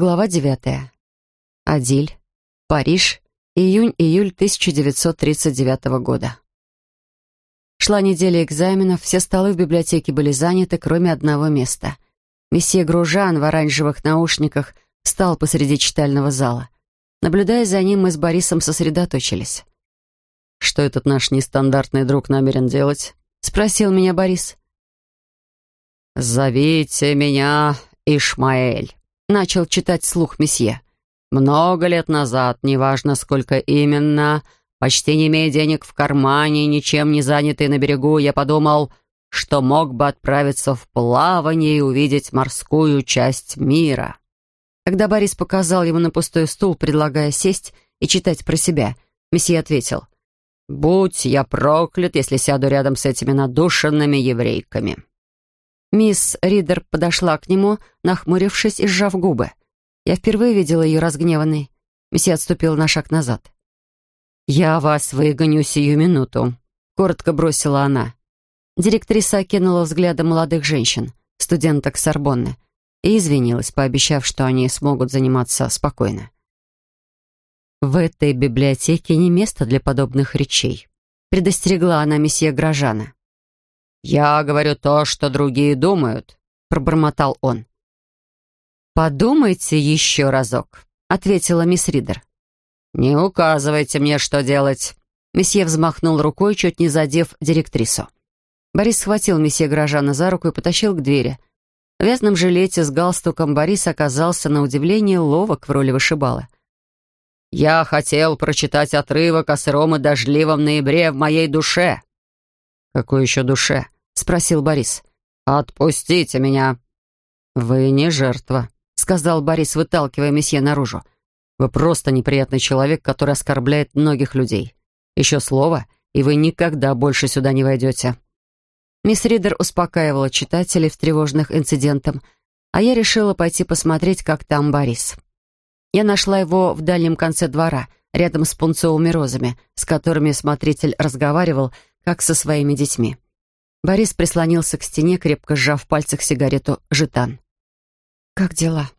Глава девятая. Адиль. Париж. Июнь-июль 1939 года. Шла неделя экзаменов, все столы в библиотеке были заняты, кроме одного места. Месье Гружан в оранжевых наушниках встал посреди читального зала. Наблюдая за ним, мы с Борисом сосредоточились. «Что этот наш нестандартный друг намерен делать?» — спросил меня Борис. «Зовите меня Ишмаэль», — начал читать слух месье. «Много лет назад, неважно сколько именно, почти не имея денег в кармане, ничем не занятый на берегу, я подумал, что мог бы отправиться в плавание и увидеть морскую часть мира». Когда Борис показал ему на пустой стул, предлагая сесть и читать про себя, месье ответил, «Будь я проклят, если сяду рядом с этими надушенными еврейками». Мисс Ридер подошла к нему, нахмурившись и сжав губы. Я впервые видела ее разгневанной. Месье отступил на шаг назад. «Я вас выгоню сию минуту», — коротко бросила она. Директриса окинула взглядом молодых женщин, студенток Сорбонны, и извинилась, пообещав, что они смогут заниматься спокойно. «В этой библиотеке не место для подобных речей», — предостерегла она месье Грожана. «Я говорю то, что другие думают», — пробормотал он. «Подумайте еще разок», — ответила мисс Ридер. «Не указывайте мне, что делать». Месье взмахнул рукой, чуть не задев директрису. Борис схватил месье Грожана за руку и потащил к двери. В вязаном жилете с галстуком Борис оказался на удивление ловок в роли вышибалы. «Я хотел прочитать отрывок о сыром и дождливом ноябре в моей душе», «Какой еще душе?» — спросил Борис. «Отпустите меня!» «Вы не жертва», — сказал Борис, выталкивая месье наружу. «Вы просто неприятный человек, который оскорбляет многих людей. Еще слово, и вы никогда больше сюда не войдете». Мисс Ридер успокаивала читателей, встревоженных инцидентом, а я решила пойти посмотреть, как там Борис. Я нашла его в дальнем конце двора, рядом с пунцовыми розами, с которыми смотритель разговаривал, как со своими детьми. Борис прислонился к стене, крепко сжав в пальцах сигарету «Жетан». «Как дела?»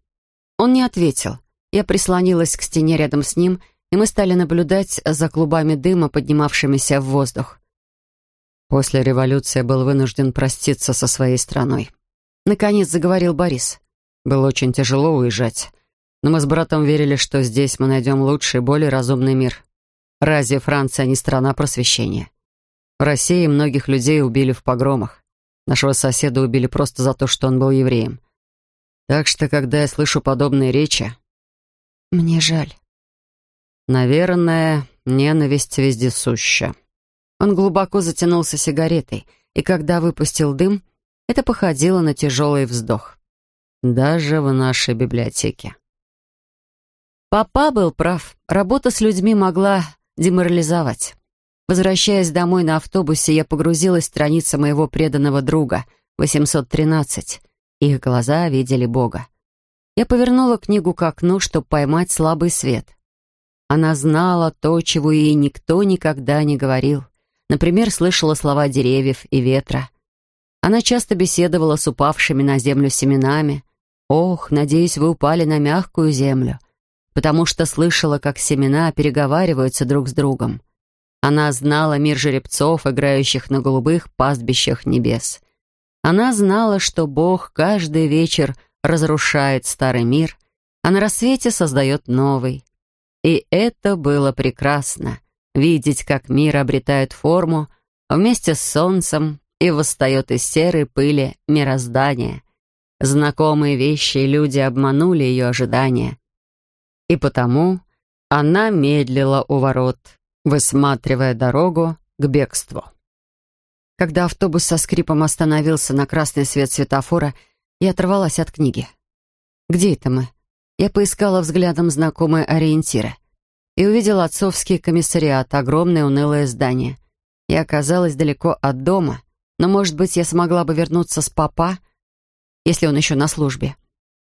Он не ответил. Я прислонилась к стене рядом с ним, и мы стали наблюдать за клубами дыма, поднимавшимися в воздух. После революции был вынужден проститься со своей страной. Наконец заговорил Борис. Было очень тяжело уезжать. Но мы с братом верили, что здесь мы найдем лучший, более разумный мир. Разве Франция не страна просвещения? В России многих людей убили в погромах. Нашего соседа убили просто за то, что он был евреем. Так что, когда я слышу подобные речи... Мне жаль. Наверное, ненависть вездесуща. Он глубоко затянулся сигаретой, и когда выпустил дым, это походило на тяжелый вздох. Даже в нашей библиотеке. Папа был прав. Работа с людьми могла деморализовать. Возвращаясь домой на автобусе, я погрузилась в страницы моего преданного друга, 813. Их глаза видели Бога. Я повернула книгу к окну, чтобы поймать слабый свет. Она знала то, чего ей никто никогда не говорил. Например, слышала слова деревьев и ветра. Она часто беседовала с упавшими на землю семенами. «Ох, надеюсь, вы упали на мягкую землю», потому что слышала, как семена переговариваются друг с другом. Она знала мир жеребцов, играющих на голубых пастбищах небес. Она знала, что Бог каждый вечер разрушает старый мир, а на рассвете создает новый. И это было прекрасно — видеть, как мир обретает форму вместе с солнцем и восстает из серой пыли мироздания. Знакомые вещи и люди обманули ее ожидания. И потому она медлила у ворот — высматривая дорогу к бегству. Когда автобус со скрипом остановился на красный свет светофора, я оторвалась от книги. «Где это мы?» Я поискала взглядом знакомые ориентиры и увидела отцовский комиссариат, огромное унылое здание. Я оказалась далеко от дома, но, может быть, я смогла бы вернуться с папа, если он еще на службе.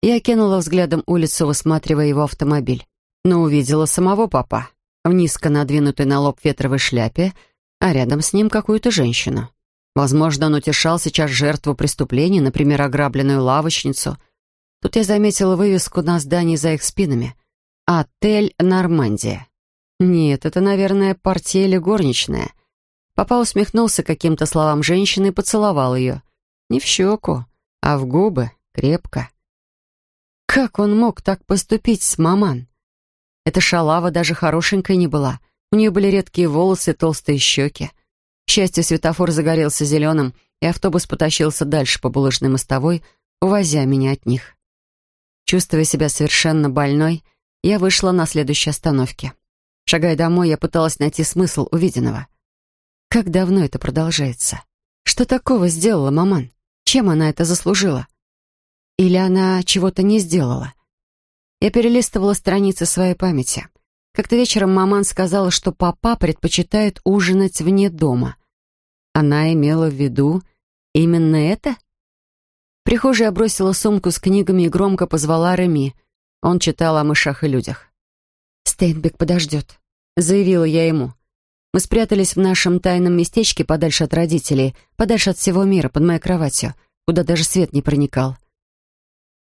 Я кинула взглядом улицу, высматривая его автомобиль, но увидела самого папа в низко надвинутой на лоб ветровой шляпе, а рядом с ним какую-то женщину. Возможно, он утешал сейчас жертву преступления, например, ограбленную лавочницу. Тут я заметила вывеску на здании за их спинами. «Отель Нормандия». Нет, это, наверное, партия или горничная. Папа усмехнулся каким-то словам женщины и поцеловал ее. Не в щеку, а в губы, крепко. Как он мог так поступить с маман? Эта шалава даже хорошенькой не была. У нее были редкие волосы толстые щеки. К счастью, светофор загорелся зеленым, и автобус потащился дальше по булыжной мостовой, увозя меня от них. Чувствуя себя совершенно больной, я вышла на следующей остановке. Шагая домой, я пыталась найти смысл увиденного. Как давно это продолжается? Что такого сделала маман? Чем она это заслужила? Или она чего-то не сделала? Я перелистывала страницы своей памяти. Как-то вечером маман сказала, что папа предпочитает ужинать вне дома. Она имела в виду именно это? В прихожей бросила сумку с книгами и громко позвала Реми. Он читал о мышах и людях. «Стейнбек подождет», — заявила я ему. Мы спрятались в нашем тайном местечке подальше от родителей, подальше от всего мира, под моей кроватью, куда даже свет не проникал.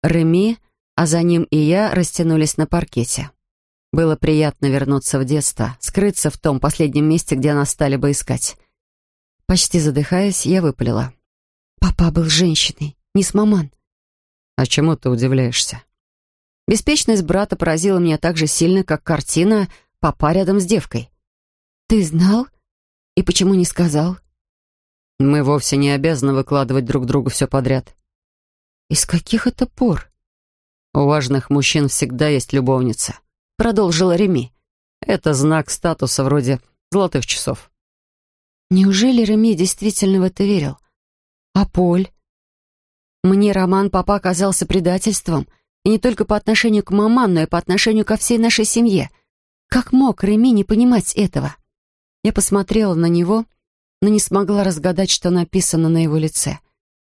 Реми, а за ним и я растянулись на паркете. Было приятно вернуться в детство, скрыться в том последнем месте, где нас стали бы искать. Почти задыхаясь, я выпалила. «Папа был женщиной, не с маман». «А чему ты удивляешься?» Беспечность брата поразила меня так же сильно, как картина «Папа рядом с девкой». «Ты знал? И почему не сказал?» «Мы вовсе не обязаны выкладывать друг другу все подряд». «Из каких это пор?» «У важных мужчин всегда есть любовница», — продолжила Реми. «Это знак статуса вроде золотых часов». Неужели Реми действительно в это верил? А Поль? Мне роман папа оказался предательством, и не только по отношению к маман, но и по отношению ко всей нашей семье. Как мог Реми не понимать этого? Я посмотрела на него, но не смогла разгадать, что написано на его лице.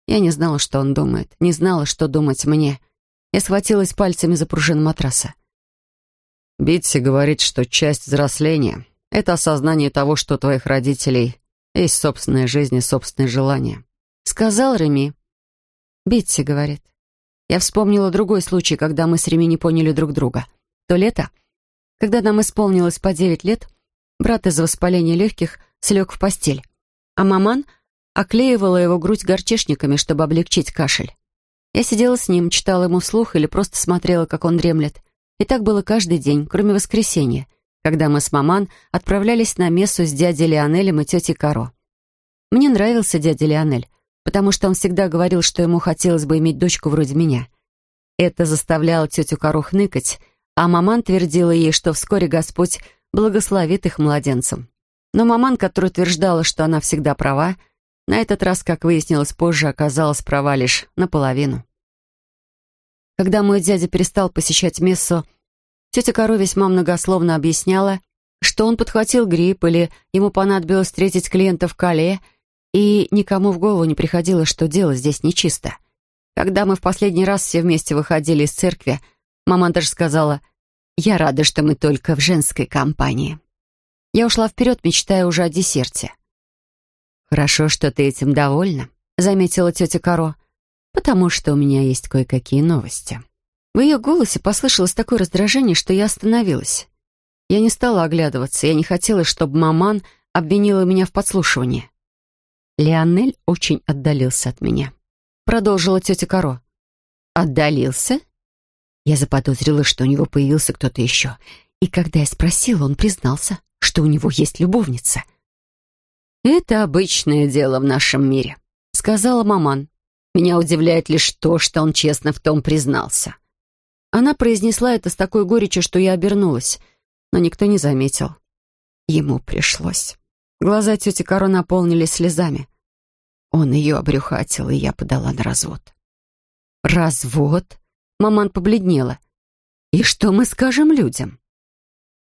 Я не знала, что он думает, не знала, что думать мне. Я схватилась пальцами за пружину матраса. Битси говорит, что часть взросления — это осознание того, что у твоих родителей есть собственная жизнь и собственные желания. Сказал Реми. Битси говорит. Я вспомнила другой случай, когда мы с Реми не поняли друг друга. То лето, когда нам исполнилось по девять лет, брат из-за воспаления легких слег в постель, а маман оклеивала его грудь горчишниками, чтобы облегчить кашель. Я сидела с ним, читала ему вслух или просто смотрела, как он дремлет. И так было каждый день, кроме воскресенья — когда мы с маман отправлялись на мессу с дядей Леонелем и тетей Каро. Мне нравился дядя Леонель, потому что он всегда говорил, что ему хотелось бы иметь дочку вроде меня. Это заставляло тетю Каро хныкать, а маман твердила ей, что вскоре Господь благословит их младенцам. Но маман, которая утверждала, что она всегда права, на этот раз, как выяснилось позже, оказалась права лишь наполовину. Когда мой дядя перестал посещать мессу, Тетя Каро весьма многословно объясняла, что он подхватил грипп или ему понадобилось встретить клиента в Кале, и никому в голову не приходило, что дело здесь нечисто. Когда мы в последний раз все вместе выходили из церкви, мама даже сказала, «Я рада, что мы только в женской компании». Я ушла вперед, мечтая уже о десерте. «Хорошо, что ты этим довольна», — заметила тетя Каро, «потому что у меня есть кое-какие новости». В ее голосе послышалось такое раздражение, что я остановилась. Я не стала оглядываться, я не хотела, чтобы маман обвинила меня в подслушивании. Леонель очень отдалился от меня. Продолжила тетя Каро. «Отдалился?» Я заподозрила, что у него появился кто-то еще. И когда я спросила, он признался, что у него есть любовница. «Это обычное дело в нашем мире», — сказала маман. «Меня удивляет лишь то, что он честно в том признался». Она произнесла это с такой горечью, что я обернулась, но никто не заметил. Ему пришлось. Глаза тети Каро наполнились слезами. Он ее обрюхатил, и я подала на развод. «Развод?» Маман побледнела. «И что мы скажем людям?»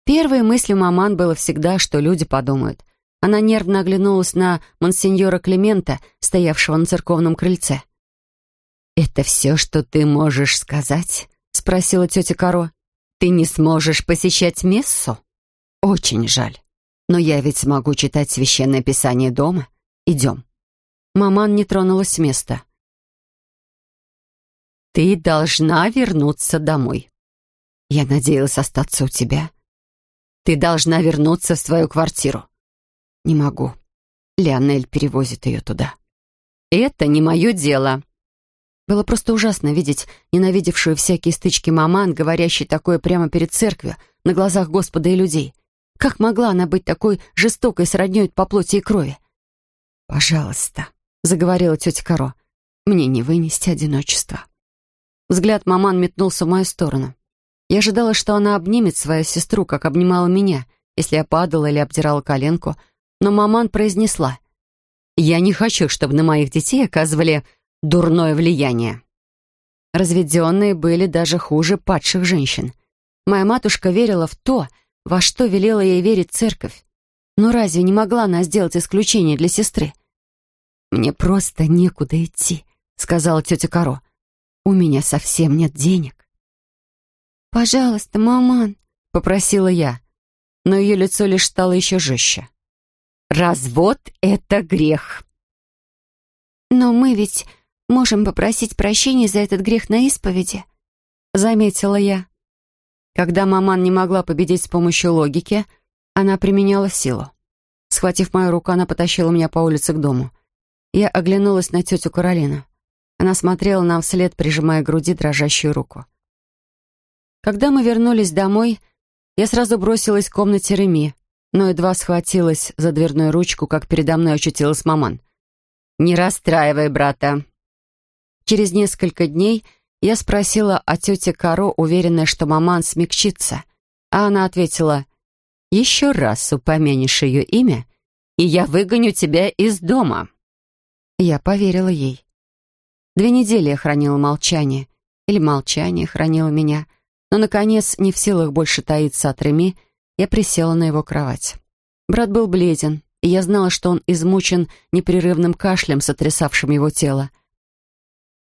Первой мыслью маман было всегда, что люди подумают. Она нервно оглянулась на монсеньора Климента, стоявшего на церковном крыльце. «Это все, что ты можешь сказать?» — спросила тетя Каро. «Ты не сможешь посещать мессу?» «Очень жаль. Но я ведь смогу читать священное писание дома. Идем». Маман не тронулась с места. «Ты должна вернуться домой. Я надеялась остаться у тебя. Ты должна вернуться в свою квартиру. Не могу. Леонель перевозит ее туда. Это не мое дело». Было просто ужасно видеть ненавидевшую всякие стычки маман, говорящей такое прямо перед церковью, на глазах Господа и людей. Как могла она быть такой жестокой с роднёй по плоти и крови? «Пожалуйста», — заговорила тетя Каро, — «мне не вынести одиночество». Взгляд маман метнулся в мою сторону. Я ожидала, что она обнимет свою сестру, как обнимала меня, если я падала или обдирала коленку, но маман произнесла, «Я не хочу, чтобы на моих детей оказывали дурное влияние». Разведенные были даже хуже падших женщин. Моя матушка верила в то, во что велела ей верить церковь. Но разве не могла она сделать исключение для сестры? «Мне просто некуда идти», — сказала тетя Каро. «У меня совсем нет денег». «Пожалуйста, маман», — попросила я, но ее лицо лишь стало еще жестче. «Развод — это грех». «Но мы ведь можем попросить прощения за этот грех на исповеди», — заметила я. Когда маман не могла победить с помощью логики, она применяла силу. Схватив мою руку, она потащила меня по улице к дому. Я оглянулась на тетю Каролину. Она смотрела нам вслед, прижимая к груди дрожащую руку. Когда мы вернулись домой, я сразу бросилась в комнате Реми, но едва схватилась за дверную ручку, как передо мной очутилась маман. «Не расстраивай брата». Через несколько дней я спросила о тете Каро, уверенная, что маман смягчится, а она ответила, «Еще раз упомянешь ее имя, и я выгоню тебя из дома». Я поверила ей. Две недели я хранила молчание, или молчание хранило меня, но, наконец, не в силах больше таиться от Реми, я присела на его кровать. Брат был бледен, и я знала, что он измучен непрерывным кашлем, сотрясавшим его тело.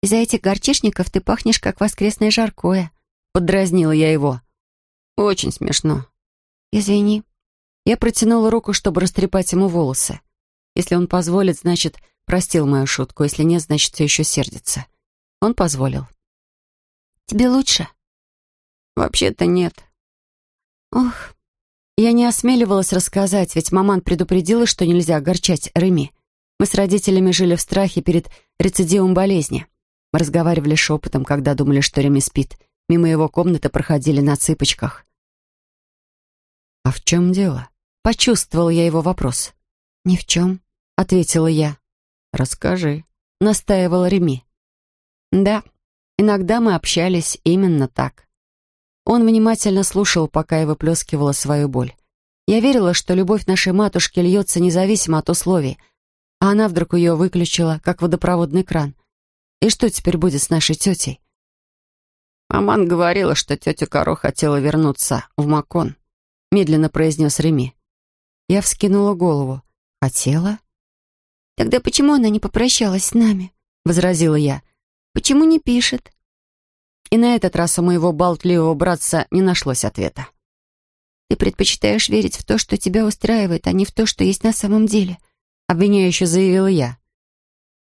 «Из-за этих горчишников ты пахнешь, как воскресное жаркое», — поддразнила я его. «Очень смешно». «Извини». Я протянула руку, чтобы растрепать ему волосы. Если он позволит, значит, простил мою шутку. Если нет, значит, все еще сердится. Он позволил. «Тебе лучше?» «Вообще-то нет». «Ох». Я не осмеливалась рассказать, ведь маман предупредила, что нельзя огорчать Реми. Мы с родителями жили в страхе перед рецидивом болезни. Мы разговаривали шепотом, когда думали, что Реми спит. Мимо его комнаты проходили на цыпочках. «А в чем дело?» Почувствовал я его вопрос. «Ни в чем», — ответила я. «Расскажи», — настаивал Реми. «Да, иногда мы общались именно так». Он внимательно слушал, пока я выплескивала свою боль. Я верила, что любовь нашей матушки льется независимо от условий, а она вдруг ее выключила, как водопроводный кран. И что теперь будет с нашей тетей? Маман говорила, что тетя Каро хотела вернуться в Макон, медленно произнес Реми. Я вскинула голову. Хотела? «Тогда почему она не попрощалась с нами?» — возразила я. «Почему не пишет?» И на этот раз у моего болтливого братца не нашлось ответа. «Ты предпочитаешь верить в то, что тебя устраивает, а не в то, что есть на самом деле», — обвиняюще заявила я.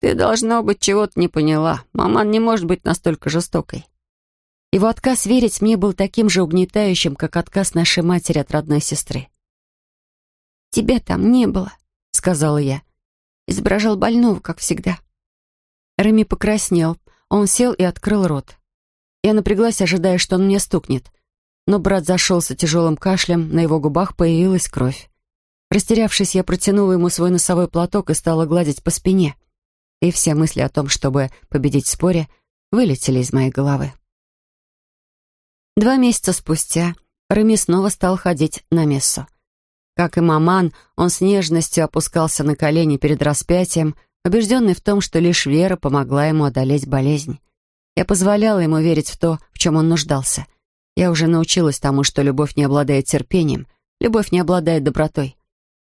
«Ты, должно быть, чего-то не поняла. Маман не может быть настолько жестокой». Его отказ верить мне был таким же угнетающим, как отказ нашей матери от родной сестры. «Тебя там не было», — сказала я. Изображал больного, как всегда. Реми покраснел. Он сел и открыл рот. Я напряглась, ожидая, что он мне стукнет. Но брат зашелся тяжелым кашлем, на его губах появилась кровь. Растерявшись, я протянула ему свой носовой платок и стала гладить по спине — и все мысли о том, чтобы победить в споре, вылетели из моей головы. Два месяца спустя Реми снова стал ходить на мессу. Как и маман, он с нежностью опускался на колени перед распятием, убежденный в том, что лишь вера помогла ему одолеть болезнь. Я позволяла ему верить в то, в чем он нуждался. Я уже научилась тому, что любовь не обладает терпением, любовь не обладает добротой.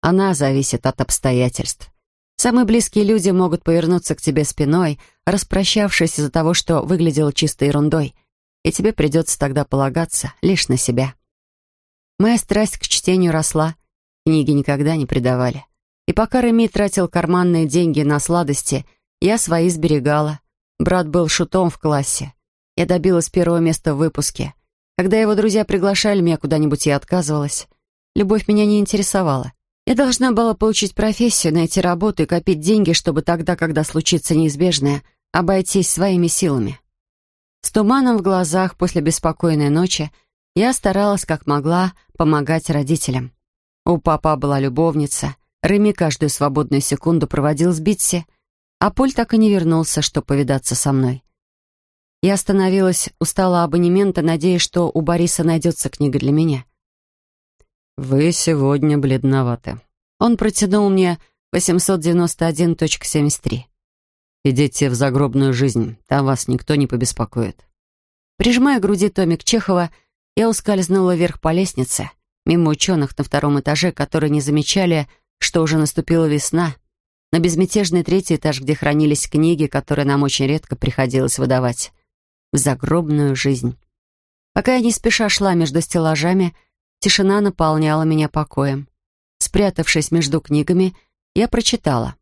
Она зависит от обстоятельств. Самые близкие люди могут повернуться к тебе спиной, распрощавшись из-за того, что выглядело чистой ерундой, и тебе придется тогда полагаться лишь на себя. Моя страсть к чтению росла, книги никогда не предавали. И пока Реми тратил карманные деньги на сладости, я свои сберегала. Брат был шутом в классе. Я добилась первого места в выпуске. Когда его друзья приглашали меня куда-нибудь, я отказывалась. Любовь меня не интересовала. Я должна была получить профессию, найти работу и копить деньги, чтобы тогда, когда случится неизбежное, обойтись своими силами. С туманом в глазах после беспокойной ночи я старалась, как могла, помогать родителям. У папа была любовница. Реми каждую свободную секунду проводил с Битси, а Поль так и не вернулся, чтобы повидаться со мной. Я остановилась у стола абонемента, надеясь, что у Бориса найдется книга для меня. «Вы сегодня бледноваты». Он протянул мне 891.73. «Идите в загробную жизнь, там вас никто не побеспокоит». Прижимая к груди томик Чехова, я ускользнула вверх по лестнице, мимо ученых на втором этаже, которые не замечали, что уже наступила весна, на безмятежный третий этаж, где хранились книги, которые нам очень редко приходилось выдавать. В загробную жизнь. Пока я не спеша шла между стеллажами, Тишина наполняла меня покоем. Спрятавшись между книгами, я прочитала.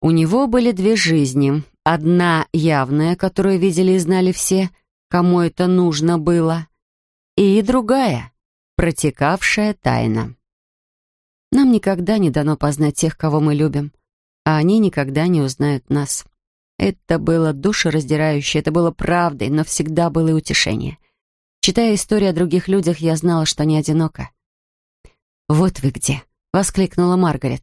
У него были две жизни. Одна явная, которую видели и знали все, кому это нужно было, и другая, протекавшая тайна. Нам никогда не дано познать тех, кого мы любим, а они никогда не узнают нас. Это было душераздирающе, это было правдой, но всегда было и утешение — Читая истории о других людях, я знала, что не одинока. «Вот вы где!» — воскликнула Маргарет.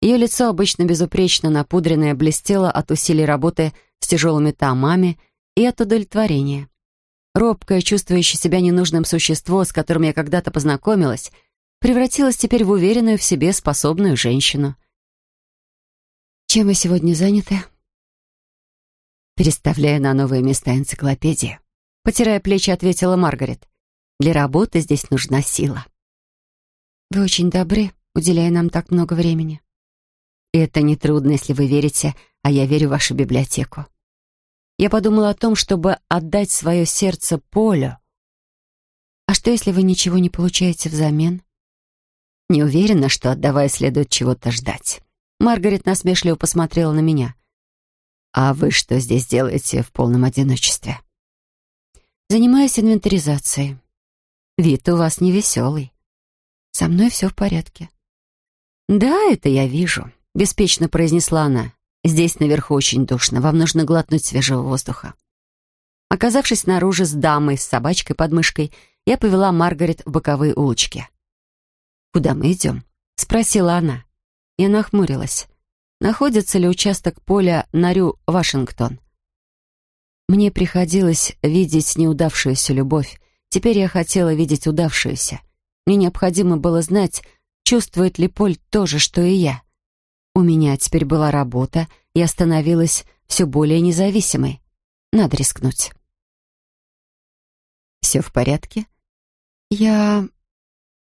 Ее лицо, обычно безупречно напудренное, блестело от усилий работы с тяжелыми томами и от удовлетворения. Робкое, чувствующее себя ненужным существо, с которым я когда-то познакомилась, превратилось теперь в уверенную в себе способную женщину. «Чем вы сегодня заняты?» «Переставляю на новые места энциклопедии», Потирая плечи, ответила Маргарет. «Для работы здесь нужна сила». «Вы очень добры, уделяя нам так много времени». «Это нетрудно, если вы верите, а я верю в вашу библиотеку». Я подумала о том, чтобы отдать свое сердце Полю. «А что, если вы ничего не получаете взамен?» «Не уверена, что, отдавая, следует чего-то ждать». Маргарет насмешливо посмотрела на меня. «А вы что здесь делаете в полном одиночестве?» Занимаюсь инвентаризацией. Вид у вас невеселый. Со мной все в порядке. Да, это я вижу, беспечно произнесла она. Здесь наверху очень душно, вам нужно глотнуть свежего воздуха. Оказавшись снаружи с дамой, с собачкой под мышкой, я повела Маргарет в боковые улочки. «Куда мы идем?» — спросила она. Я нахмурилась. Находится ли участок поля на Рю Вашингтон? Мне приходилось видеть неудавшуюся любовь. Теперь я хотела видеть удавшуюся. Мне необходимо было знать, чувствует ли Поль то же, что и я. У меня теперь была работа, я становилась все более независимой. Надо рискнуть. «Все в порядке?» «Я...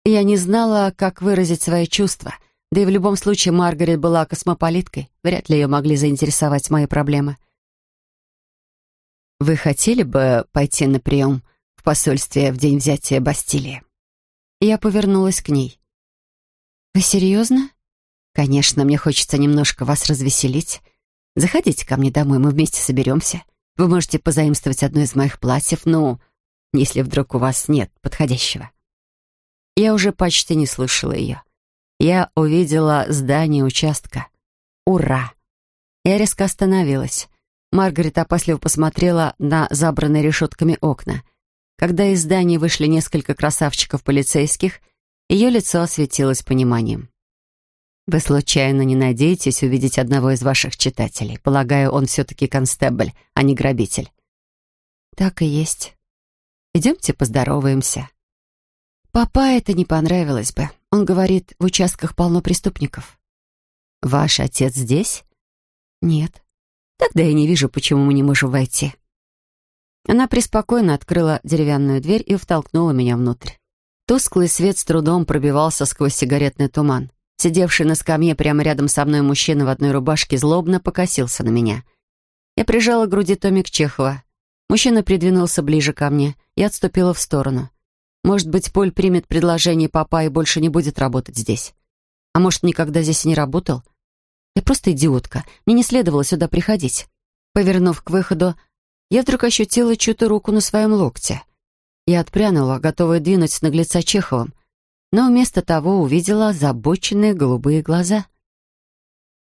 я не знала, как выразить свои чувства. Да и в любом случае Маргарет была космополиткой. Вряд ли ее могли заинтересовать мои проблемы». Вы хотели бы пойти на прием в посольстве в день взятия Бастилии?» Я повернулась к ней. «Вы серьезно?» «Конечно, мне хочется немножко вас развеселить. Заходите ко мне домой, мы вместе соберемся. Вы можете позаимствовать одно из моих платьев, ну, если вдруг у вас нет подходящего». Я уже почти не слышала ее. Я увидела здание участка. Ура! Я резко остановилась. Маргарет опасливо посмотрела на забранные решетками окна. Когда из здания вышли несколько красавчиков полицейских, ее лицо осветилось пониманием. «Вы случайно не надеетесь увидеть одного из ваших читателей? Полагаю, он все-таки констебль, а не грабитель». «Так и есть. Идемте поздороваемся». «Папа это не понравилось бы. Он говорит, в участках полно преступников». «Ваш отец здесь?» «Нет». Тогда я не вижу, почему мы не можем войти». Она преспокойно открыла деревянную дверь и втолкнула меня внутрь. Тусклый свет с трудом пробивался сквозь сигаретный туман. Сидевший на скамье прямо рядом со мной мужчина в одной рубашке злобно покосился на меня. Я прижала к груди томик Чехова. Мужчина придвинулся ближе ко мне и отступила в сторону. Может быть, Поль примет предложение папа и больше не будет работать здесь. А может, никогда здесь и не работал? Я просто идиотка. Мне не следовало сюда приходить. Повернув к выходу, я вдруг ощутила чью-то руку на своем локте. Я отпрянула, готовая двинуть с наглеца Чеховым, но вместо того увидела озабоченные голубые глаза.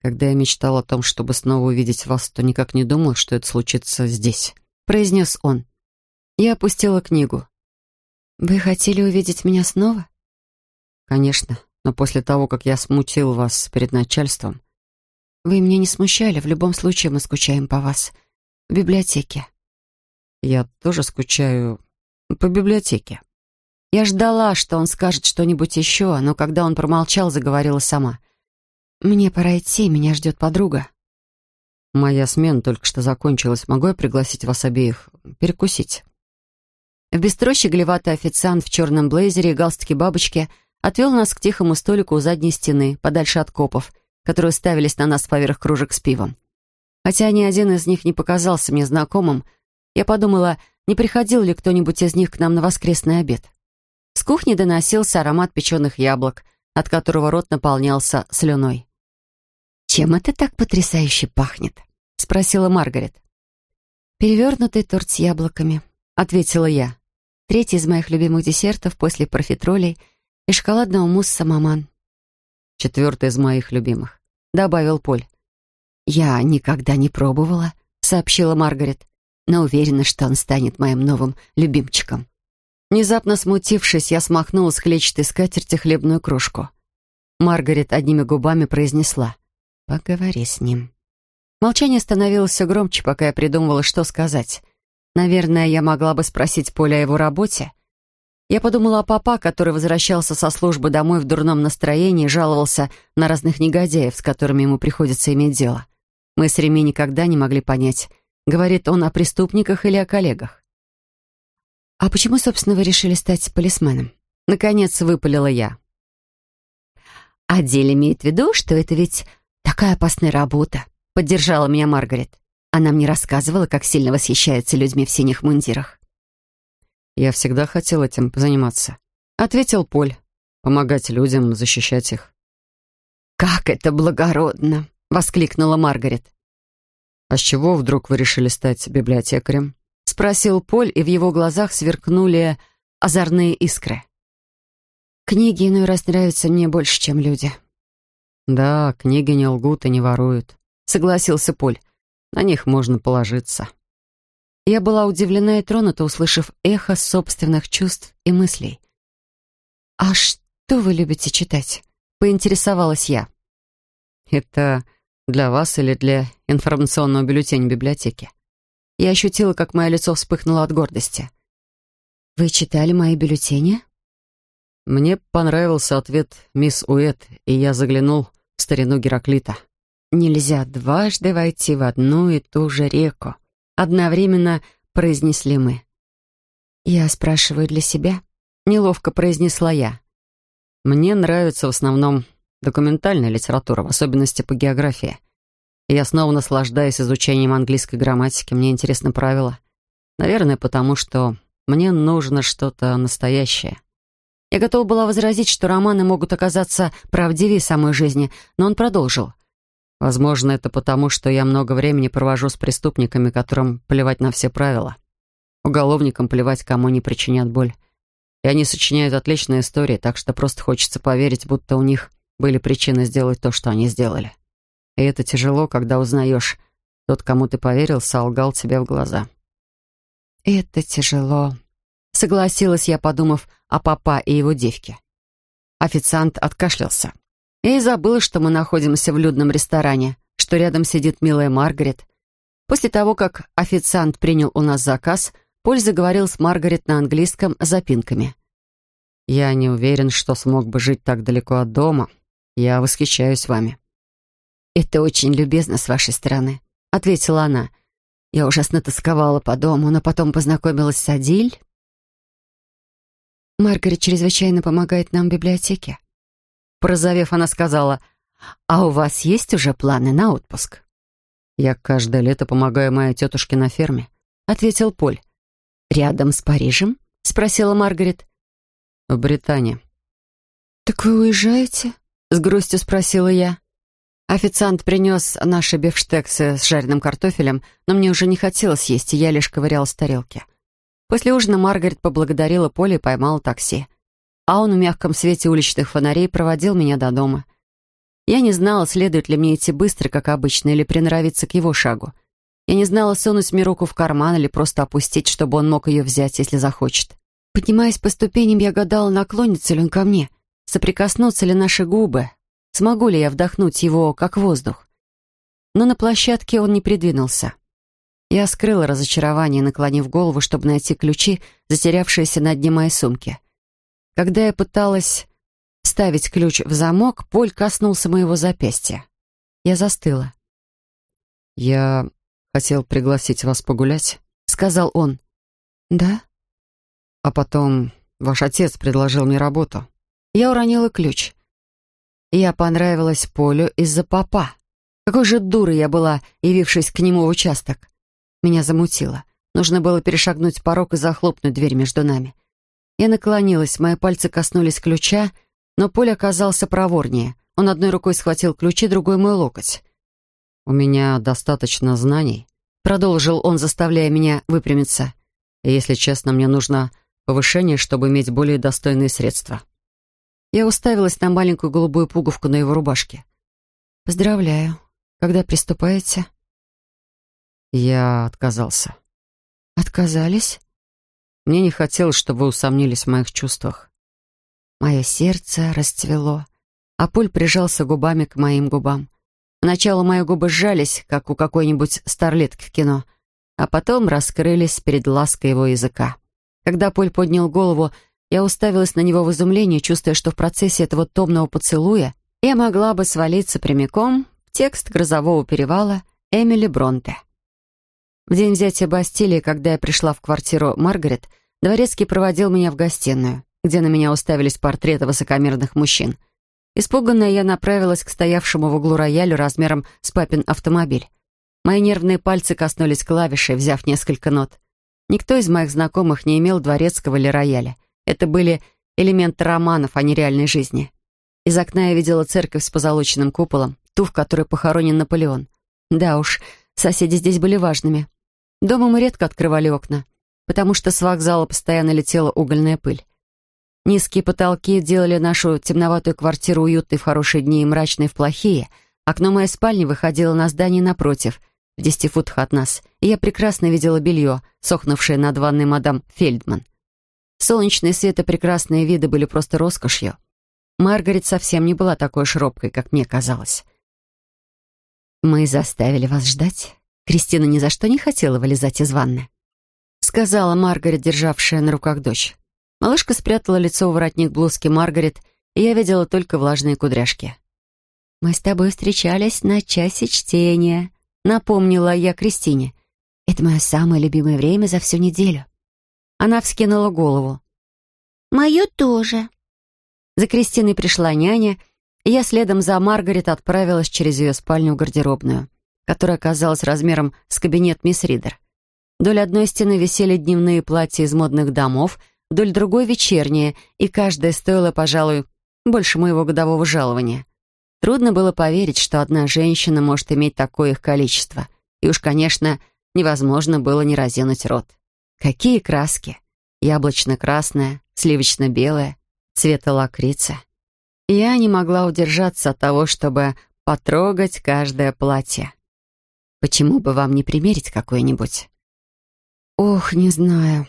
«Когда я мечтал о том, чтобы снова увидеть вас, то никак не думал, что это случится здесь», — произнес он. Я опустила книгу. «Вы хотели увидеть меня снова?» «Конечно, но после того, как я смутил вас перед начальством...» «Вы меня не смущали, в любом случае мы скучаем по вас. В библиотеке». «Я тоже скучаю по библиотеке». Я ждала, что он скажет что-нибудь еще, но когда он промолчал, заговорила сама. «Мне пора идти, меня ждет подруга». «Моя смена только что закончилась. Могу я пригласить вас обеих перекусить?» В бистро щеглеватый официант в черном блейзере и галстуке бабочки отвел нас к тихому столику у задней стены, подальше от копов, которые ставились на нас поверх кружек с пивом. Хотя ни один из них не показался мне знакомым, я подумала, не приходил ли кто-нибудь из них к нам на воскресный обед. С кухни доносился аромат печеных яблок, от которого рот наполнялся слюной. «Чем это так потрясающе пахнет?» — спросила Маргарет. «Перевернутый торт с яблоками», — ответила я. Третий из моих любимых десертов после профитролей и шоколадного мусса маман. Четвертый из моих любимых, добавил Поль. Я никогда не пробовала, сообщила Маргарет, но уверена, что он станет моим новым любимчиком. Внезапно смутившись, я смахнула с клетчатой скатерти хлебную крошку. Маргарет одними губами произнесла «Поговори с ним». Молчание становилось все громче, пока я придумывала, что сказать. Наверное, я могла бы спросить Поля о его работе. Я подумала о папа, который возвращался со службы домой в дурном настроении и жаловался на разных негодяев, с которыми ему приходится иметь дело. Мы с Реми никогда не могли понять, говорит он о преступниках или о коллегах. «А почему, собственно, вы решили стать полисменом?» Наконец выпалила я. «Отдель имеет в виду, что это ведь такая опасная работа», поддержала меня Маргарет. Она мне рассказывала, как сильно восхищается людьми в синих мундирах. «Я всегда хотел этим заниматься», — ответил Поль. «Помогать людям, защищать их». «Как это благородно!» — воскликнула Маргарет. «А с чего вдруг вы решили стать библиотекарем?» — спросил Поль, и в его глазах сверкнули озорные искры. «Книги иной раз нравятся мне больше, чем люди». «Да, книги не лгут и не воруют», — согласился Поль. На них можно положиться. Я была удивлена и тронута, услышав эхо собственных чувств и мыслей. «А что вы любите читать?» — поинтересовалась я. «Это для вас или для информационного бюллетеня библиотеки?» Я ощутила, как мое лицо вспыхнуло от гордости. «Вы читали мои бюллетени?» Мне понравился ответ мисс Уэт, и я заглянул в старину Гераклита. «Нельзя дважды войти в одну и ту же реку», — одновременно произнесли мы. «Я спрашиваю для себя», — неловко произнесла я. «Мне нравится в основном документальная литература, в особенности по географии. Я снова наслаждаюсь изучением английской грамматики, мне интересны правила. Наверное, потому что мне нужно что-то настоящее». Я готова была возразить, что романы могут оказаться правдивее самой жизни, но он продолжил. Возможно, это потому, что я много времени провожу с преступниками, которым плевать на все правила. Уголовникам плевать, кому не причинят боль. И они сочиняют отличные истории, так что просто хочется поверить, будто у них были причины сделать то, что они сделали. И это тяжело, когда узнаешь, тот, кому ты поверил, солгал тебе в глаза. «Это тяжело», — согласилась я, подумав о папа и его девке. Официант откашлялся. Я и забыла, что мы находимся в людном ресторане, что рядом сидит милая Маргарет. После того, как официант принял у нас заказ, Поль заговорил с Маргарет на английском запинками. «Я не уверен, что смог бы жить так далеко от дома. Я восхищаюсь вами». «Это очень любезно с вашей стороны», — ответила она. «Я ужасно тосковала по дому, но потом познакомилась с Адиль». Маргарет чрезвычайно помогает нам в библиотеке. Прозовев, она сказала, «А у вас есть уже планы на отпуск?» «Я каждое лето помогаю моей тетушке на ферме», — ответил Поль. «Рядом с Парижем?» — спросила Маргарет. «В Британии». «Так вы уезжаете?» — с грустью спросила я. Официант принес наши бифштексы с жареным картофелем, но мне уже не хотелось есть, и я лишь ковыряла с тарелки. После ужина Маргарет поблагодарила Поле и поймала такси. А он в мягком свете уличных фонарей проводил меня до дома. Я не знала, следует ли мне идти быстро, как обычно, или приноровиться к его шагу. Я не знала, сунуть мне руку в карман или просто опустить, чтобы он мог ее взять, если захочет. Поднимаясь по ступеням, я гадала, наклонится ли он ко мне, соприкоснутся ли наши губы, смогу ли я вдохнуть его, как воздух. Но на площадке он не придвинулся. Я скрыла разочарование, наклонив голову, чтобы найти ключи, затерявшиеся на дне моей сумки. Когда я пыталась ставить ключ в замок, Поль коснулся моего запястья. Я застыла. «Я хотел пригласить вас погулять», — сказал он. «Да?» «А потом ваш отец предложил мне работу». Я уронила ключ. Я понравилась Полю из-за папа. Какой же дурой я была, явившись к нему в участок. Меня замутило. Нужно было перешагнуть порог и захлопнуть дверь между нами. Я наклонилась, мои пальцы коснулись ключа, но Поль оказался проворнее. Он одной рукой схватил ключи, другой мой локоть. «У меня достаточно знаний», — продолжил он, заставляя меня выпрямиться. «И, если честно, мне нужно повышение, чтобы иметь более достойные средства». Я уставилась на маленькую голубую пуговку на его рубашке. «Поздравляю. Когда приступаете?» Я отказался. «Отказались?» Мне не хотелось, чтобы вы усомнились в моих чувствах. Мое сердце расцвело, а Поль прижался губами к моим губам. Сначала мои губы сжались, как у какой-нибудь старлетки в кино, а потом раскрылись перед лаской его языка. Когда Поль поднял голову, я уставилась на него в изумлении, чувствуя, что в процессе этого томного поцелуя я могла бы свалиться прямиком в текст «Грозового перевала» Эмили Бронте. В день взятия Бастилии, когда я пришла в квартиру Маргарет, Дворецкий проводил меня в гостиную, где на меня уставились портреты высокомерных мужчин. Испуганная, я направилась к стоявшему в углу роялю размером с папин автомобиль. Мои нервные пальцы коснулись клавишей, взяв несколько нот. Никто из моих знакомых не имел дворецкого или рояля. Это были элементы романов, а не реальной жизни. Из окна я видела церковь с позолоченным куполом, ту, в которой похоронен Наполеон. Да уж, соседи здесь были важными. Дома мы редко открывали окна, потому что с вокзала постоянно летела угольная пыль. Низкие потолки делали нашу темноватую квартиру уютной в хорошие дни и мрачной в плохие. Окно моей спальни выходило на здание напротив, в десяти футах от нас, и я прекрасно видела белье, сохнувшее над ванной мадам Фельдман. Солнечный свет и прекрасные виды были просто роскошью. Маргарет совсем не была такой уж робкой, как мне казалось. «Мы заставили вас ждать?» Кристина ни за что не хотела вылезать из ванны. Сказала Маргарет, державшая на руках дочь. Малышка спрятала лицо в воротник блузки Маргарет, и я видела только влажные кудряшки. «Мы с тобой встречались на часе чтения», — напомнила я Кристине. «Это мое самое любимое время за всю неделю». Она вскинула голову. «Мое тоже». За Кристиной пришла няня, и я следом за Маргарет отправилась через ее спальню в гардеробную которая оказалась размером с кабинет мисс Ридер. Вдоль одной стены висели дневные платья из модных домов, вдоль другой — вечерние, и каждая стоила, пожалуй, больше моего годового жалования. Трудно было поверить, что одна женщина может иметь такое их количество. И уж, конечно, невозможно было не разинуть рот. Какие краски! Яблочно-красная, сливочно-белая, цвета лакрица. Я не могла удержаться от того, чтобы потрогать каждое платье. Почему бы вам не примерить какое-нибудь? Ох, не знаю.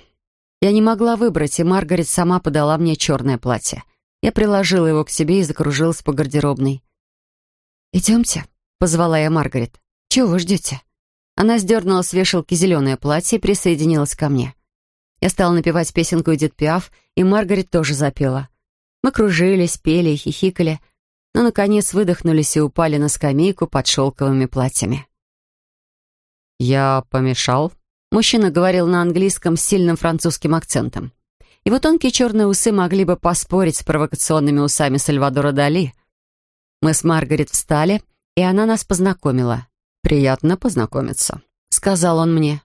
Я не могла выбрать, и Маргарет сама подала мне черное платье. Я приложила его к себе и закружилась по гардеробной. «Идемте», — позвала я Маргарет. «Чего вы ждете?» Она сдернула с вешалки зеленое платье и присоединилась ко мне. Я стала напевать песенку Эдит Пиаф, и Маргарет тоже запела. Мы кружились, пели и хихикали, но, наконец, выдохнулись и упали на скамейку под шелковыми платьями. «Я помешал?» Мужчина говорил на английском с сильным французским акцентом. Его тонкие черные усы могли бы поспорить с провокационными усами Сальвадора Дали. Мы с Маргарет встали, и она нас познакомила. «Приятно познакомиться», — сказал он мне.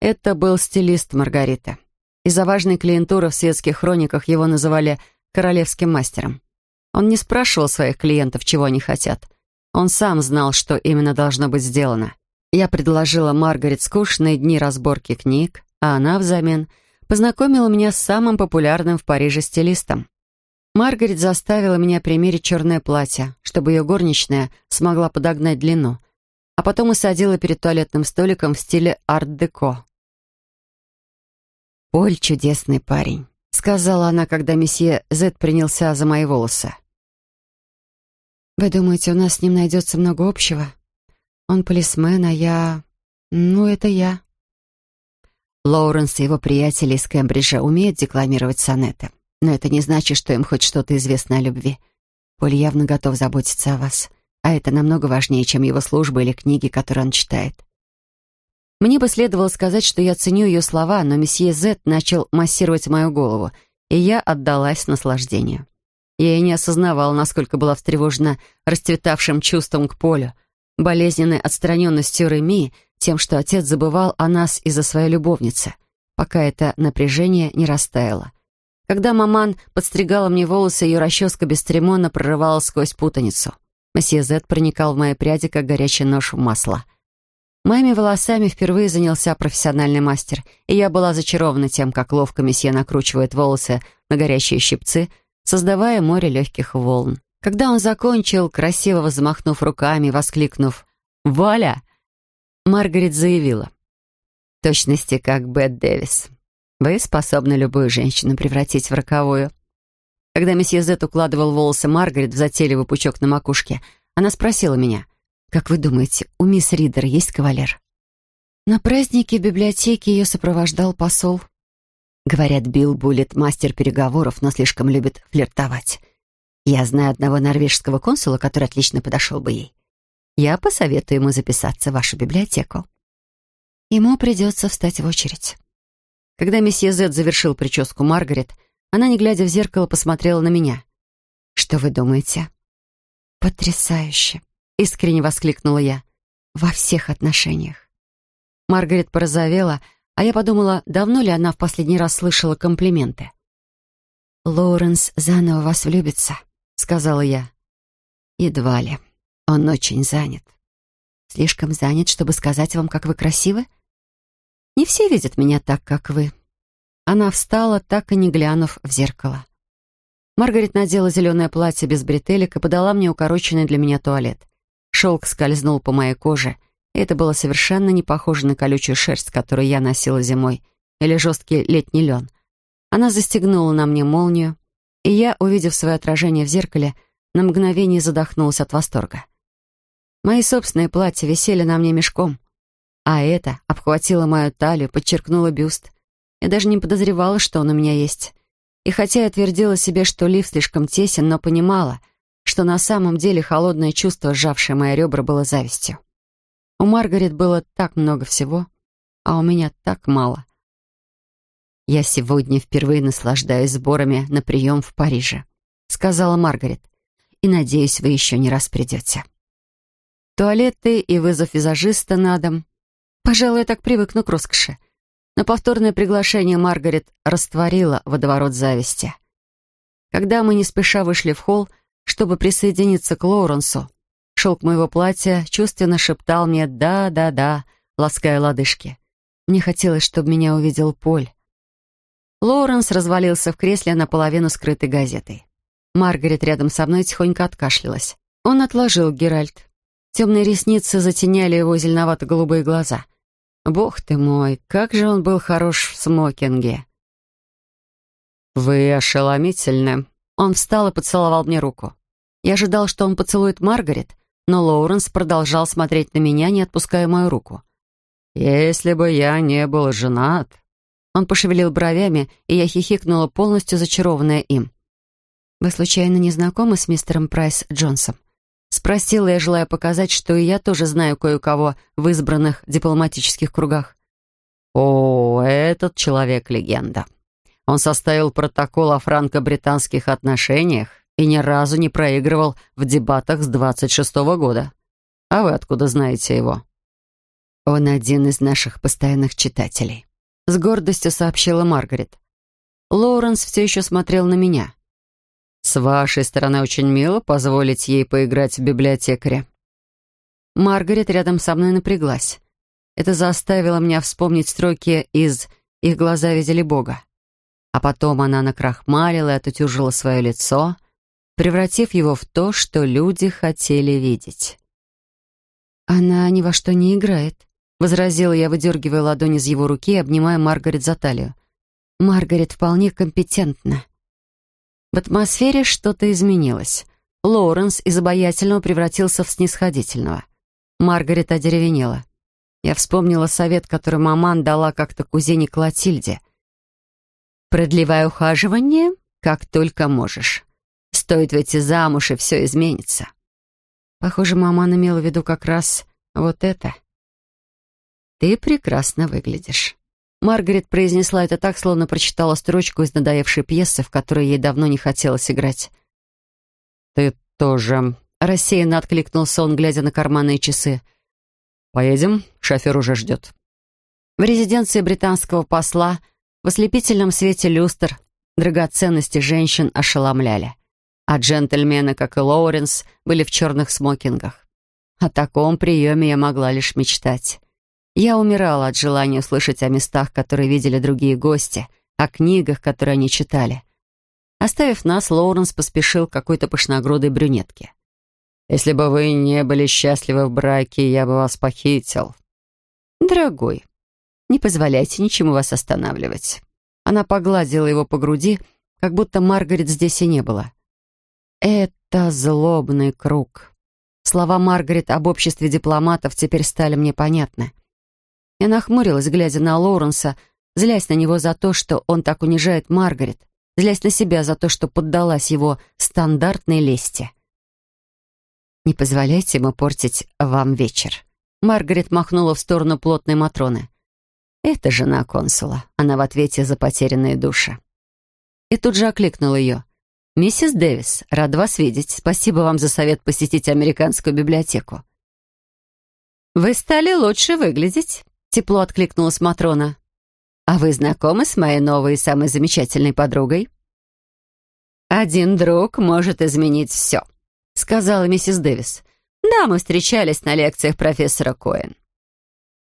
Это был стилист Маргариты. Из-за важной клиентуры в светских хрониках его называли королевским мастером. Он не спрашивал своих клиентов, чего они хотят. Он сам знал, что именно должно быть сделано. Я предложила Маргарет скучные дни разборки книг, а она взамен познакомила меня с самым популярным в Париже стилистом. Маргарет заставила меня примерить черное платье, чтобы ее горничная смогла подогнать длину, а потом усадила перед туалетным столиком в стиле арт-деко. «Поль — чудесный парень», — сказала она, когда месье Зет принялся за мои волосы. «Вы думаете, у нас с ним найдется много общего? Он полисмен, а я... Ну, это я». Лоуренс и его приятели из Кембриджа умеют декламировать сонеты, но это не значит, что им хоть что-то известно о любви. Поль явно готов заботиться о вас, а это намного важнее, чем его служба или книги, которые он читает. Мне бы следовало сказать, что я ценю ее слова, но месье Зет начал массировать мою голову, и я отдалась наслаждению. Я и не осознавала, насколько была встревожена расцветавшим чувством к Полю, болезненной отстраненностью Реми, тем, что отец забывал о нас из-за своей любовницы, пока это напряжение не растаяло. Когда маман подстригала мне волосы, ее расческа бесцеремонно прорывалась сквозь путаницу. Месье Зет проникал в мои пряди, как горячий нож в масло. Моими волосами впервые занялся профессиональный мастер, и я была зачарована тем, как ловко месье накручивает волосы на горящие щипцы, создавая море легких волн. Когда он закончил, красиво взмахнув руками, воскликнув «Валя!», Маргарет заявила. Точности, как Бет Дэвис. Вы способны любую женщину превратить в роковую. Когда месье Зет укладывал волосы Маргарет в затейливый пучок на макушке, она спросила меня — как вы думаете, у мисс Ридер есть кавалер? На празднике в библиотеке ее сопровождал посол. Говорят, Билл Буллет мастер переговоров, но слишком любит флиртовать. Я знаю одного норвежского консула, который отлично подошел бы ей. Я посоветую ему записаться в вашу библиотеку. Ему придется встать в очередь. Когда месье Зет завершил прическу Маргарет, она, не глядя в зеркало, посмотрела на меня. «Что вы думаете?» «Потрясающе!» — искренне воскликнула я. «Во всех отношениях». Маргарет порозовела, а я подумала, давно ли она в последний раз слышала комплименты. «Лоуренс заново вас влюбится», — сказала я. «Едва ли. Он очень занят. Слишком занят, чтобы сказать вам, как вы красивы? Не все видят меня так, как вы». Она встала, так и не глянув в зеркало. Маргарет надела зеленое платье без бретелек и подала мне укороченный для меня туалет. Шелк скользнул по моей коже, и это было совершенно не похоже на колючую шерсть, которую я носила зимой, или жесткий летний лен. Она застегнула на мне молнию, и я, увидев свое отражение в зеркале, на мгновение задохнулась от восторга. Мои собственные платья висели на мне мешком, а это обхватило мою талию, подчеркнуло бюст. Я даже не подозревала, что он у меня есть. И хотя я твердила себе, что лиф слишком тесен, но понимала, что на самом деле холодное чувство, сжавшее мои ребра, было завистью. У Маргарет было так много всего, а у меня так мало. «Я сегодня впервые наслаждаюсь сборами на прием в Париже», — сказала Маргарет, «и надеюсь, вы еще не раз придете». Туалеты и вызов визажиста на дом. Пожалуй, я так привыкну к роскоши. Но повторное приглашение Маргарет растворило водоворот зависти. Когда мы не спеша вышли в холл, чтобы присоединиться к Лоуренсу. Шелк моего платья чувственно шептал мне «да-да-да», лаская лодыжки. Мне хотелось, чтобы меня увидел Поль. Лоуренс развалился в кресле наполовину скрытой газетой. Маргарет рядом со мной тихонько откашлялась. Он отложил Геральт. Темные ресницы затеняли его зеленовато-голубые глаза. Бог ты мой, как же он был хорош в смокинге. «Вы ошеломительны». Он встал и поцеловал мне руку. Я ожидал, что он поцелует Маргарет, но Лоуренс продолжал смотреть на меня, не отпуская мою руку. «Если бы я не был женат...» Он пошевелил бровями, и я хихикнула, полностью зачарованная им. «Вы случайно не знакомы с мистером Прайс Джонсом?» Спросила я, желая показать, что и я тоже знаю кое-кого в избранных дипломатических кругах. «О, этот человек — легенда. Он составил протокол о франко-британских отношениях и ни разу не проигрывал в дебатах с 26-го года. А вы откуда знаете его?» «Он один из наших постоянных читателей», — с гордостью сообщила Маргарет. Лоуренс все еще смотрел на меня. «С вашей стороны очень мило позволить ей поиграть в библиотекаре», Маргарет рядом со мной напряглась. Это заставило меня вспомнить строки из «Их глаза видели Бога». А потом она накрахмалила и отутюжила свое лицо, превратив его в то, что люди хотели видеть. «Она ни во что не играет», — возразила я, выдергивая ладонь из его руки и обнимая Маргарет за талию. «Маргарет вполне компетентна». В атмосфере что-то изменилось. Лоуренс из обаятельного превратился в снисходительного. Маргарет одеревенела. Я вспомнила совет, который маман дала как-то кузине Клотильде. «Продлевай ухаживание, как только можешь. Стоит выйти замуж, и все изменится». Похоже, маман имела в виду как раз вот это. «Ты прекрасно выглядишь». Маргарет произнесла это так, словно прочитала строчку из надоевшей пьесы, в которой ей давно не хотелось играть. «Ты тоже», — рассеянно откликнулся он, глядя на карманные часы. «Поедем, шофер уже ждет». В резиденции британского посла в ослепительном свете люстр драгоценности женщин ошеломляли, а джентльмены, как и Лоуренс, были в черных смокингах. О таком приеме я могла лишь мечтать. Я умирала от желания услышать о местах, которые видели другие гости, о книгах, которые они читали. Оставив нас, Лоуренс поспешил к какой-то пышногрудой брюнетке. «Если бы вы не были счастливы в браке, я бы вас похитил». «Дорогой, не позволяйте ничему вас останавливать». Она погладила его по груди, как будто Маргарет здесь и не было. «Это злобный круг». Слова Маргарет об обществе дипломатов теперь стали мне понятны. Я нахмурилась, глядя на Лоуренса, злясь на него за то, что он так унижает Маргарет, злясь на себя за то, что поддалась его стандартной лести. «Не позволяйте ему портить вам вечер». Маргарет махнула в сторону плотной Матроны. «Это жена консула. Она в ответе за потерянные души». И тут же окликнул ее. «Миссис Дэвис, рад вас видеть. Спасибо вам за совет посетить американскую библиотеку». «Вы стали лучше выглядеть», Тепло откликнулась Матрона. «А вы знакомы с моей новой и самой замечательной подругой?» «Один друг может изменить все», — сказала миссис Дэвис. «Да, мы встречались на лекциях профессора Коэн».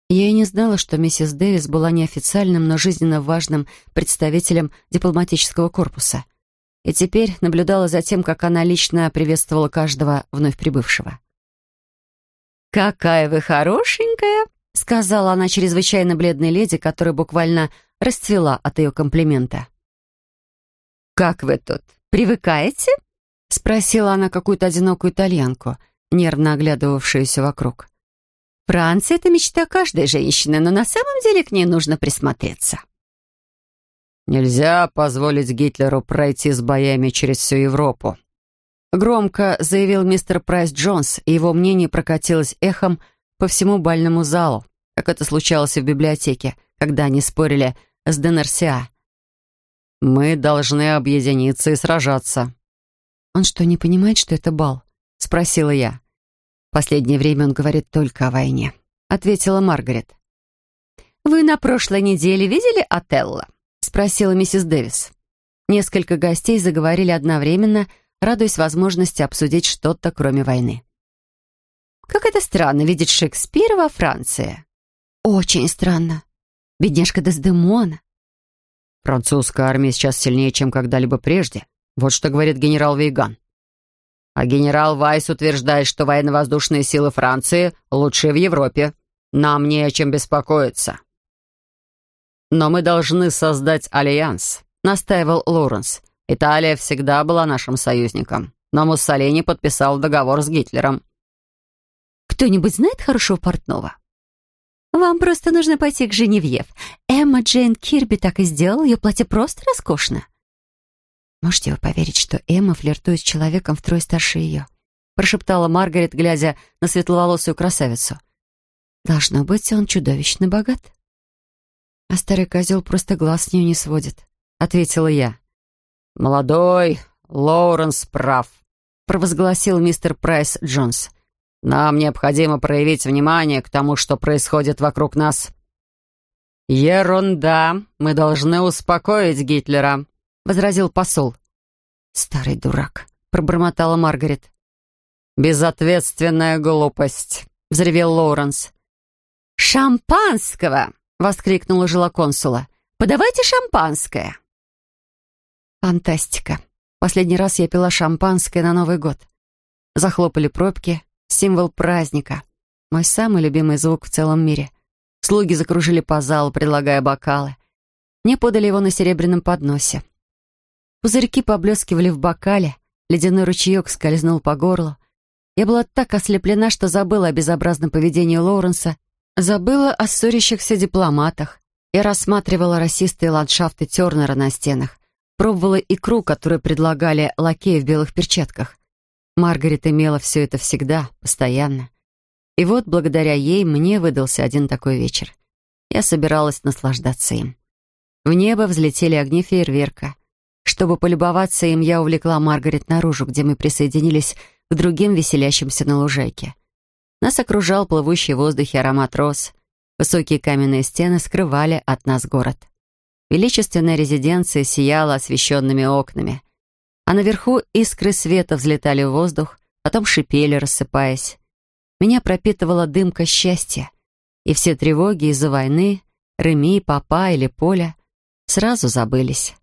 Я и не знала, что миссис Дэвис была неофициальным, но жизненно важным представителем дипломатического корпуса. И теперь наблюдала за тем, как она лично приветствовала каждого вновь прибывшего. «Какая вы хорошенькая!» — сказала она чрезвычайно бледной леди, которая буквально расцвела от ее комплимента. «Как вы тут? Привыкаете?» — спросила она какую-то одинокую итальянку, нервно оглядывавшуюся вокруг. «Франция — это мечта каждой женщины, но на самом деле к ней нужно присмотреться». «Нельзя позволить Гитлеру пройти с боями через всю Европу», громко заявил мистер Прайс Джонс, и его мнение прокатилось эхом по всему бальному залу, как это случалось в библиотеке, когда они спорили с ДНРСА. «Мы должны объединиться и сражаться». «Он что, не понимает, что это бал?» — спросила я. «Последнее время он говорит только о войне», — ответила Маргарет. «Вы на прошлой неделе видели Отелло?» — спросила миссис Дэвис. Несколько гостей заговорили одновременно, радуясь возможности обсудить что-то, кроме войны. Как это странно видеть Шекспира во Франции. Очень странно. Бедняжка Дездемона. Французская армия сейчас сильнее, чем когда-либо прежде. Вот что говорит генерал Вейган. А генерал Вайс утверждает, что военно-воздушные силы Франции лучшие в Европе. Нам не о чем беспокоиться. Но мы должны создать альянс, настаивал Лоуренс. Италия всегда была нашим союзником, но Муссолини подписал договор с Гитлером. Кто-нибудь знает хорошего портного? Вам просто нужно пойти к Женевьев. Эмма Джейн Кирби так и сделала, ее платье просто роскошно. Можете вы поверить, что Эмма флиртует с человеком втрое старше ее? Прошептала Маргарет, глядя на светловолосую красавицу. Должно быть, он чудовищно богат. А старый козел просто глаз с нее не сводит, ответила я. Молодой Лоуренс прав, провозгласил мистер Прайс Джонс. Нам необходимо проявить внимание к тому, что происходит вокруг нас. Ерунда. Мы должны успокоить Гитлера, возразил посол. Старый дурак, пробормотала Маргарет. Безответственная глупость, взревел Лоуренс. «Шампанского!» — воскликнула жила консула. «Подавайте шампанское!» Фантастика. Последний раз я пила шампанское на Новый год. Захлопали пробки, символ праздника. Мой самый любимый звук в целом мире. Слуги закружили по залу, предлагая бокалы. Мне подали его на серебряном подносе. Пузырьки поблескивали в бокале, ледяной ручеек скользнул по горлу. Я была так ослеплена, что забыла о безобразном поведении Лоуренса, забыла о ссорящихся дипломатах. Я рассматривала расистые ландшафты Тернера на стенах, пробовала икру, которую предлагали лакеи в белых перчатках. Маргарет имела все это всегда, постоянно. И вот, благодаря ей, мне выдался один такой вечер. Я собиралась наслаждаться им. В небо взлетели огни фейерверка. Чтобы полюбоваться им, я увлекла Маргарет наружу, где мы присоединились к другим веселящимся на лужайке. Нас окружал плывущий в воздухе аромат роз. Высокие каменные стены скрывали от нас город. Величественная резиденция сияла освещенными окнами. А наверху искры света взлетали в воздух, потом шипели, рассыпаясь. Меня пропитывала дымка счастья. И все тревоги из-за войны, Реми, Папа или Поля сразу забылись.